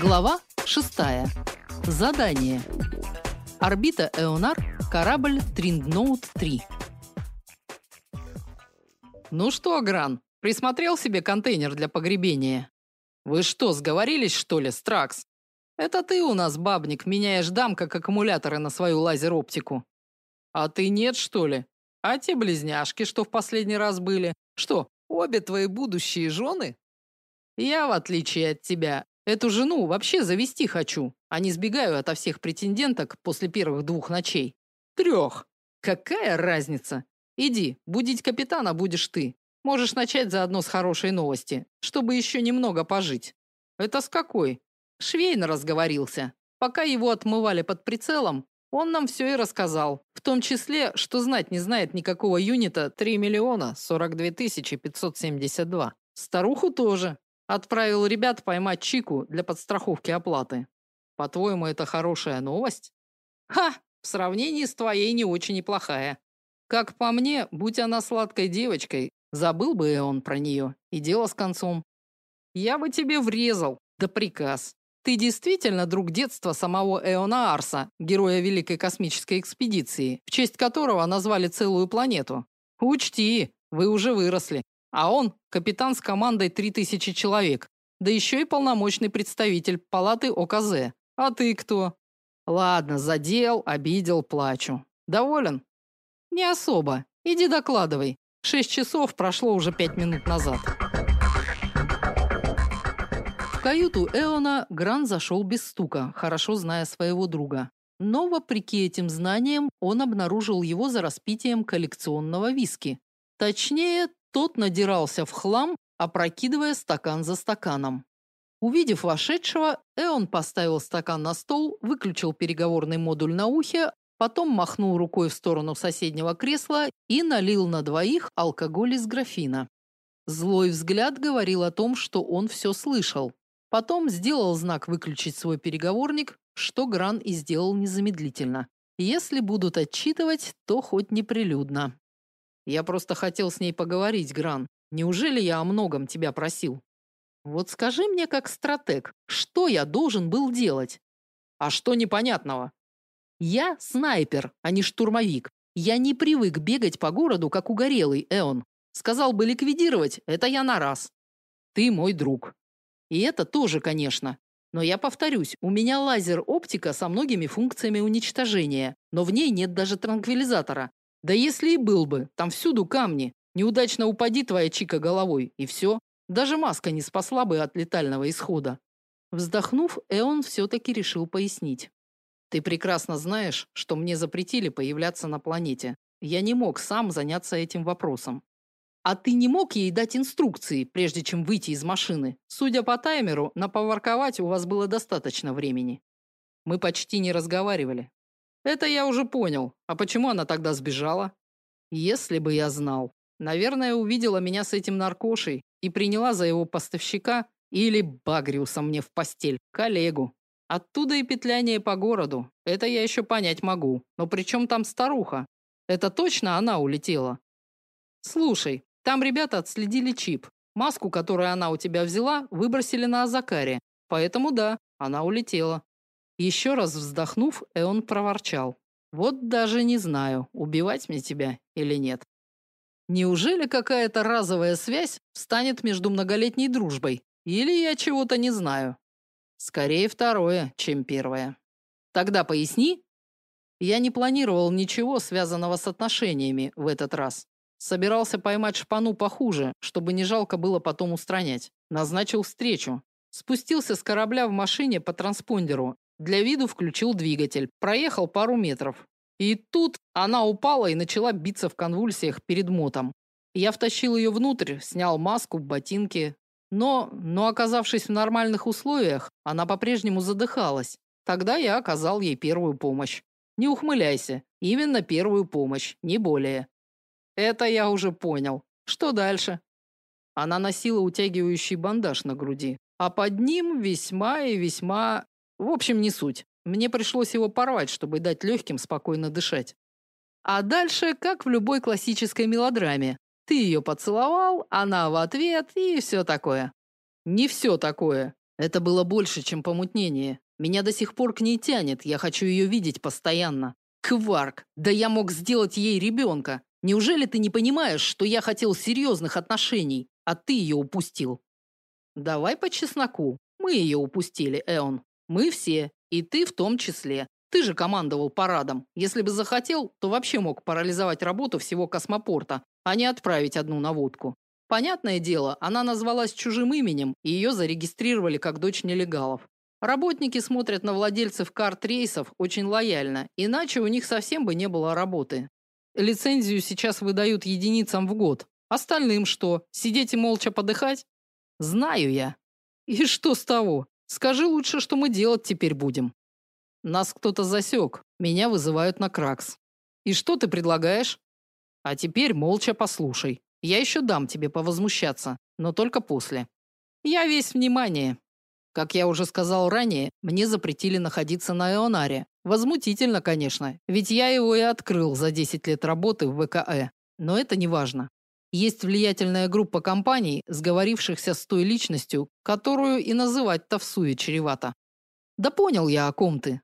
Глава 6. Задание. Орбита Эонар, корабль Триндноут 3. Ну что, Гран, присмотрел себе контейнер для погребения? Вы что, сговорились, что ли, Стракс? Это ты у нас, бабник, меняешь дам как аккумуляторы на свою лазер-оптику. А ты нет, что ли? А те близняшки, что в последний раз были, что, обе твои будущие жены? Я, в отличие от тебя, Эту жену вообще завести хочу, а не сбегаю ото всех претенденток после первых двух ночей. Трех. Какая разница? Иди, будить капитана будешь ты. Можешь начать заодно с хорошей новости, чтобы еще немного пожить. Это с какой? Швейн разговорился. Пока его отмывали под прицелом, он нам все и рассказал, в том числе, что знать не знает никакого юнита 3 миллиона 42 тысячи 572. Старуху тоже, Отправил ребят поймать Чику для подстраховки оплаты. По-твоему, это хорошая новость? Ха, в сравнении с твоей не очень неплохая. Как по мне, будь она сладкой девочкой, забыл бы и он про нее, и дело с концом. Я бы тебе врезал, да приказ. Ты действительно друг детства самого Эона Арса, героя Великой космической экспедиции, в честь которого назвали целую планету. Учти, вы уже выросли. А он капитан с командой 3000 человек, да еще и полномочный представитель палаты ОКЗ. А ты кто? Ладно, задел, обидел, плачу. Доволен? Не особо. Иди докладывай. Шесть часов прошло уже пять минут назад. В каюту Эона Гран зашел без стука, хорошо зная своего друга. Но вопреки этим знаниям он обнаружил его за распитием коллекционного виски. Точнее, тот надирался в хлам, опрокидывая стакан за стаканом. Увидев вошедшего, Эон поставил стакан на стол, выключил переговорный модуль на ухе, потом махнул рукой в сторону соседнего кресла и налил на двоих алкоголь из графина. Злой взгляд говорил о том, что он все слышал. Потом сделал знак выключить свой переговорник, что Гран и сделал незамедлительно. Если будут отчитывать, то хоть неприлюдно. Я просто хотел с ней поговорить, Гран. Неужели я о многом тебя просил? Вот скажи мне как стратег, что я должен был делать? А что непонятного? Я снайпер, а не штурмовик. Я не привык бегать по городу, как угорелый, Эон. Сказал бы ликвидировать, это я на раз. Ты мой друг. И это тоже, конечно. Но я повторюсь, у меня лазер-оптика со многими функциями уничтожения, но в ней нет даже транквилизатора. Да если и был бы, там всюду камни. Неудачно упади твоя чика головой, и все. Даже маска не спасла бы от летального исхода. Вздохнув, Эон все-таки решил пояснить. Ты прекрасно знаешь, что мне запретили появляться на планете. Я не мог сам заняться этим вопросом. А ты не мог ей дать инструкции, прежде чем выйти из машины? Судя по таймеру, на поворковать у вас было достаточно времени. Мы почти не разговаривали. Это я уже понял. А почему она тогда сбежала? Если бы я знал. Наверное, увидела меня с этим наркошей и приняла за его поставщика или багриуса мне в постель, коллегу. Оттуда и петляние по городу. Это я еще понять могу. Но при чем там старуха? Это точно она улетела? Слушай, там ребята отследили чип. Маску, которую она у тебя взяла, выбросили на Азакаре. Поэтому да, она улетела. Еще раз вздохнув, Эон проворчал. «Вот даже не знаю, убивать мне тебя или нет. Неужели какая-то разовая связь встанет между многолетней дружбой? Или я чего-то не знаю? Скорее второе, чем первое. Тогда поясни. Я не планировал ничего, связанного с отношениями в этот раз. Собирался поймать шпану похуже, чтобы не жалко было потом устранять. Назначил встречу. Спустился с корабля в машине по транспондеру для виду включил двигатель, проехал пару метров. И тут она упала и начала биться в конвульсиях перед мотом. Я втащил ее внутрь, снял маску, ботинки. Но, но оказавшись в нормальных условиях, она по-прежнему задыхалась. Тогда я оказал ей первую помощь. Не ухмыляйся, именно первую помощь, не более. Это я уже понял. Что дальше? Она носила утягивающий бандаж на груди, а под ним весьма и весьма в общем, не суть. Мне пришлось его порвать, чтобы дать легким спокойно дышать. А дальше, как в любой классической мелодраме. Ты ее поцеловал, она в ответ и все такое. Не все такое. Это было больше, чем помутнение. Меня до сих пор к ней тянет, я хочу ее видеть постоянно. Кварк, да я мог сделать ей ребенка. Неужели ты не понимаешь, что я хотел серьезных отношений, а ты ее упустил? Давай по чесноку. Мы ее упустили, Эон. Мы все, и ты в том числе. Ты же командовал парадом. Если бы захотел, то вообще мог парализовать работу всего космопорта, а не отправить одну наводку. Понятное дело, она назвалась чужим именем, и ее зарегистрировали как дочь нелегалов. Работники смотрят на владельцев карт-рейсов очень лояльно, иначе у них совсем бы не было работы. Лицензию сейчас выдают единицам в год. Остальным что, сидеть и молча подыхать? Знаю я. И что с того? Скажи лучше, что мы делать теперь будем. Нас кто-то засек. Меня вызывают на Кракс. И что ты предлагаешь? А теперь молча послушай. Я еще дам тебе повозмущаться, но только после. Я весь внимание. Как я уже сказал ранее, мне запретили находиться на Эонаре, Возмутительно, конечно, ведь я его и открыл за 10 лет работы в ВКЭ. Но это не важно. Есть влиятельная группа компаний, сговорившихся с той личностью, которую и называть-то в чревато. Да понял я, о ком ты.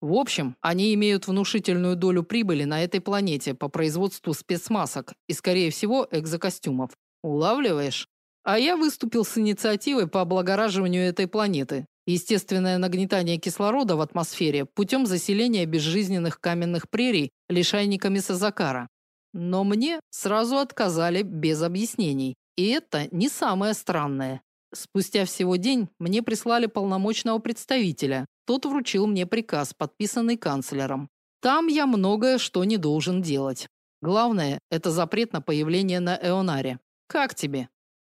В общем, они имеют внушительную долю прибыли на этой планете по производству спецмасок и, скорее всего, экзокостюмов. Улавливаешь? А я выступил с инициативой по облагораживанию этой планеты, Естественное нагнетание кислорода в атмосфере путем заселения безжизненных каменных прерий лишайниками Сазакара. Но мне сразу отказали без объяснений. И это не самое странное. Спустя всего день мне прислали полномочного представителя. Тот вручил мне приказ, подписанный канцлером. Там я многое что не должен делать. Главное это запрет на появление на Эонаре. Как тебе?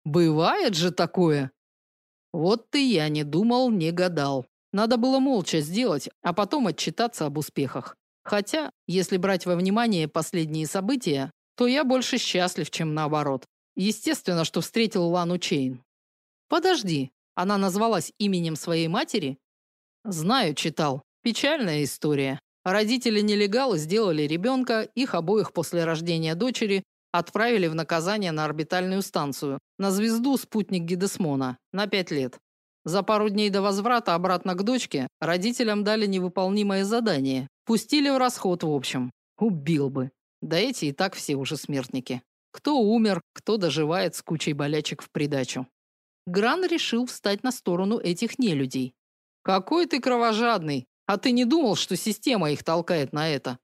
Бывает же такое, вот ты я не думал, не гадал. Надо было молча сделать, а потом отчитаться об успехах. Хотя, если брать во внимание последние события, то я больше счастлив, чем наоборот. Естественно, что встретил Лану Чейн. Подожди, она назвалась именем своей матери? Знаю, читал. Печальная история. Родители-нелегалы сделали ребенка, их обоих после рождения дочери Отправили в наказание на орбитальную станцию, на звезду спутник Гидесмона, на пять лет. За пару дней до возврата обратно к дочке родителям дали невыполнимое задание. Пустили в расход, в общем. Убил бы. Да эти и так все уже смертники. Кто умер, кто доживает с кучей болячек в придачу. Гран решил встать на сторону этих нелюдей. Какой ты кровожадный! А ты не думал, что система их толкает на это?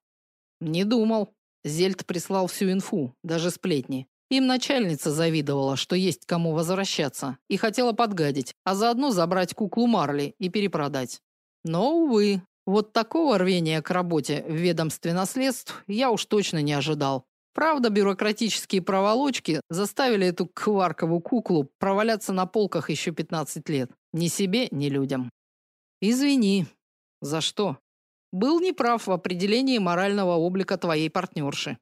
Не думал. Зельд прислал всю инфу, даже сплетни. Им начальница завидовала, что есть кому возвращаться, и хотела подгадить, а заодно забрать куклу Марли и перепродать. Но, увы, вот такого рвения к работе в ведомстве наследств я уж точно не ожидал. Правда, бюрократические проволочки заставили эту кваркову куклу проваляться на полках еще 15 лет. Ни себе, ни людям. Извини. За что? Был неправ в определении морального облика твоей партнерши.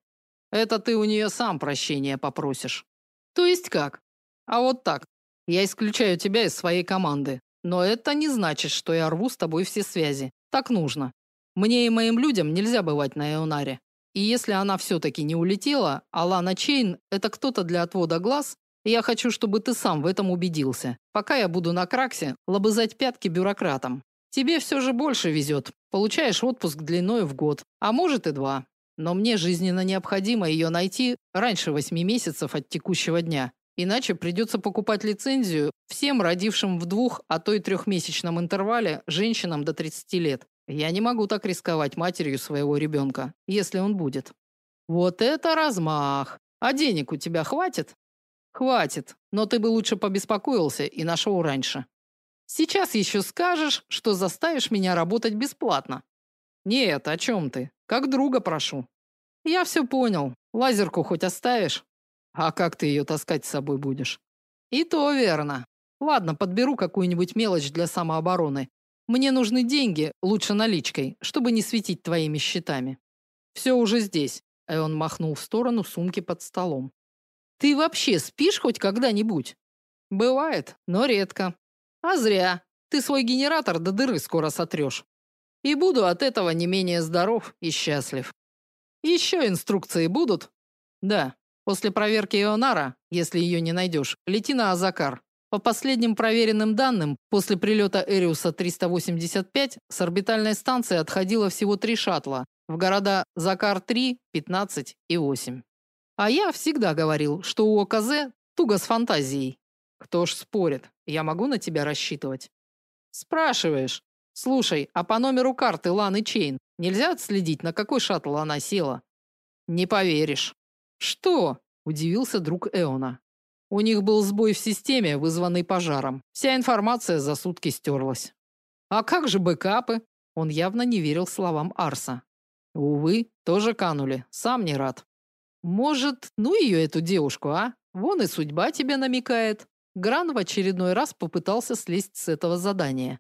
Это ты у нее сам прощения попросишь. То есть как? А вот так. Я исключаю тебя из своей команды. Но это не значит, что я рву с тобой все связи. Так нужно. Мне и моим людям нельзя бывать на Эонаре. И если она все-таки не улетела, а Лана Чейн – это кто-то для отвода глаз, я хочу, чтобы ты сам в этом убедился. Пока я буду на Краксе лобызать пятки бюрократам. Тебе все же больше везет. Получаешь отпуск длиной в год, а может и два. Но мне жизненно необходимо ее найти раньше восьми месяцев от текущего дня. Иначе придется покупать лицензию всем родившим в двух, а то и трехмесячном интервале женщинам до 30 лет. Я не могу так рисковать матерью своего ребенка, если он будет. Вот это размах. А денег у тебя хватит? Хватит, но ты бы лучше побеспокоился и нашел раньше. Сейчас еще скажешь, что заставишь меня работать бесплатно. Нет, о чем ты? Как друга прошу. Я все понял. Лазерку хоть оставишь? А как ты ее таскать с собой будешь? И то верно. Ладно, подберу какую-нибудь мелочь для самообороны. Мне нужны деньги, лучше наличкой, чтобы не светить твоими счетами. Все уже здесь. И он махнул в сторону сумки под столом. Ты вообще спишь хоть когда-нибудь? Бывает, но редко. А зря. Ты свой генератор до дыры скоро сотрешь. И буду от этого не менее здоров и счастлив. Еще инструкции будут? Да. После проверки Ионара, если ее не найдешь, лети на Азакар. По последним проверенным данным, после прилета Эриуса 385 с орбитальной станции отходило всего три шаттла в города Закар-3, 15 и 8. А я всегда говорил, что у ОКЗ туго с фантазией. Кто ж спорит? Я могу на тебя рассчитывать. Спрашиваешь. Слушай, а по номеру карты Ланы Чейн нельзя отследить, на какой шаттл она села? Не поверишь. Что? удивился друг Эона. У них был сбой в системе, вызванный пожаром. Вся информация за сутки стерлась. А как же бэкапы? Он явно не верил словам Арса. Увы, тоже канули. Сам не рад. Может, ну ее эту девушку, а? Вон и судьба тебе намекает. Гран в очередной раз попытался слезть с этого задания.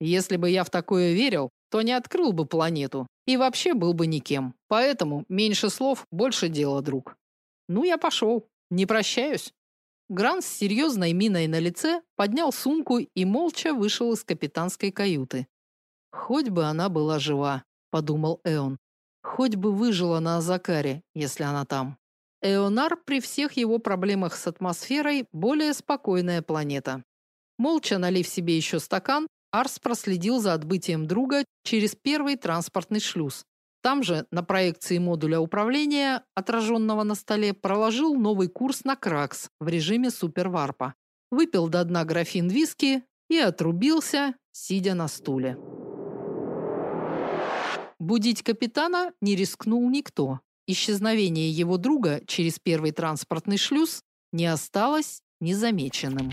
Если бы я в такое верил, то не открыл бы планету и вообще был бы никем. Поэтому меньше слов, больше дела, друг. Ну я пошел. Не прощаюсь. Гран с серьезной миной на лице поднял сумку и молча вышел из капитанской каюты. Хоть бы она была жива, подумал Эон. Хоть бы выжила на Азакаре, если она там. Эонар при всех его проблемах с атмосферой более спокойная планета. Молча налив себе еще стакан, Арс проследил за отбытием друга через первый транспортный шлюз. Там же, на проекции модуля управления, отраженного на столе, проложил новый курс на Кракс в режиме суперварпа. Выпил до дна графин виски и отрубился, сидя на стуле. Будить капитана не рискнул никто. Исчезновение его друга через первый транспортный шлюз не осталось незамеченным.